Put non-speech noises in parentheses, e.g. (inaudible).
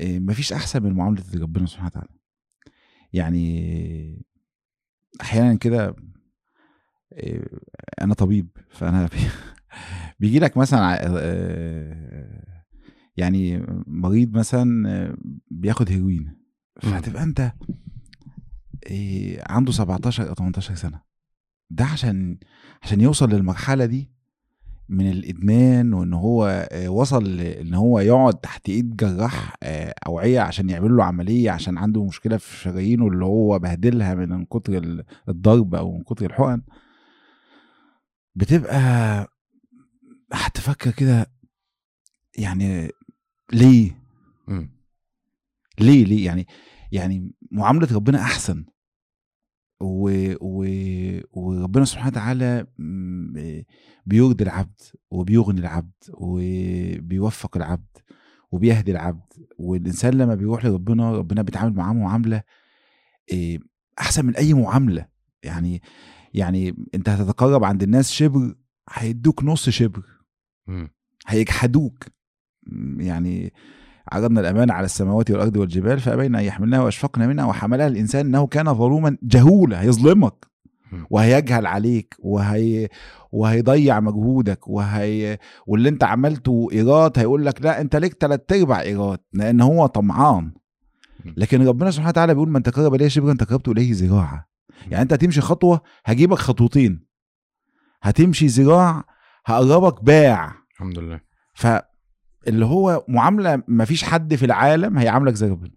إيه، مفيش أحسن من معاملة ربنا سبحانه وتعالى. يعني أحيانا كده إيه، أنا طبيب فأنا بي- (laughs) بيجي لك مثلا آه، يعني مريض مثلا آه، بياخد هيروين فهتبقى أنت عنده 17 أو 18 سنة. ده عشان عشان يوصل للمرحلة دي من الإدمان وإن هو آه، وصل إن هو يقعد تحت إيد جراح آه، أوعية عشان يعمل له عملية عشان عنده مشكلة في شرايينه اللي هو بهدلها من كتر ال- الضرب أو من كتر الحقن. بتبقى هتفكر كده يعني ليه. ليه؟ ليه؟ يعني يعني معاملة ربنا أحسن. و و وربنا سبحانه وتعالى بيرضي العبد وبيغني العبد وبيوفق العبد وبيهدي العبد والإنسان لما بيروح لربنا ربنا بيتعامل معاه معاملة إيه، أحسن من أي معاملة يعني يعني أنت هتتقرب عند الناس شبر هيدوك نص شبر. هيجحدوك يعني عرضنا الأمانة على السماوات والأرض والجبال فأبين أن يحملنها وأشفقن منها وحملها الإنسان إنه كان ظلوما جهولا هيظلمك. وهيجهل عليك وهي وهيضيع مجهودك وهي واللي انت عملته ايراد هيقول لك لا انت ليك تلات أرباع ايراد لأن هو طمعان. لكن ربنا سبحانه وتعالى بيقول من تقرب إليه شبرا تقربت إليه ذراعا. يعني انت هتمشي خطوة هجيبك خطوتين. هتمشي ذراع هقربك باع. الحمد لله. فاللي هو معاملة ما فيش حد في العالم هيعاملك زي ربنا.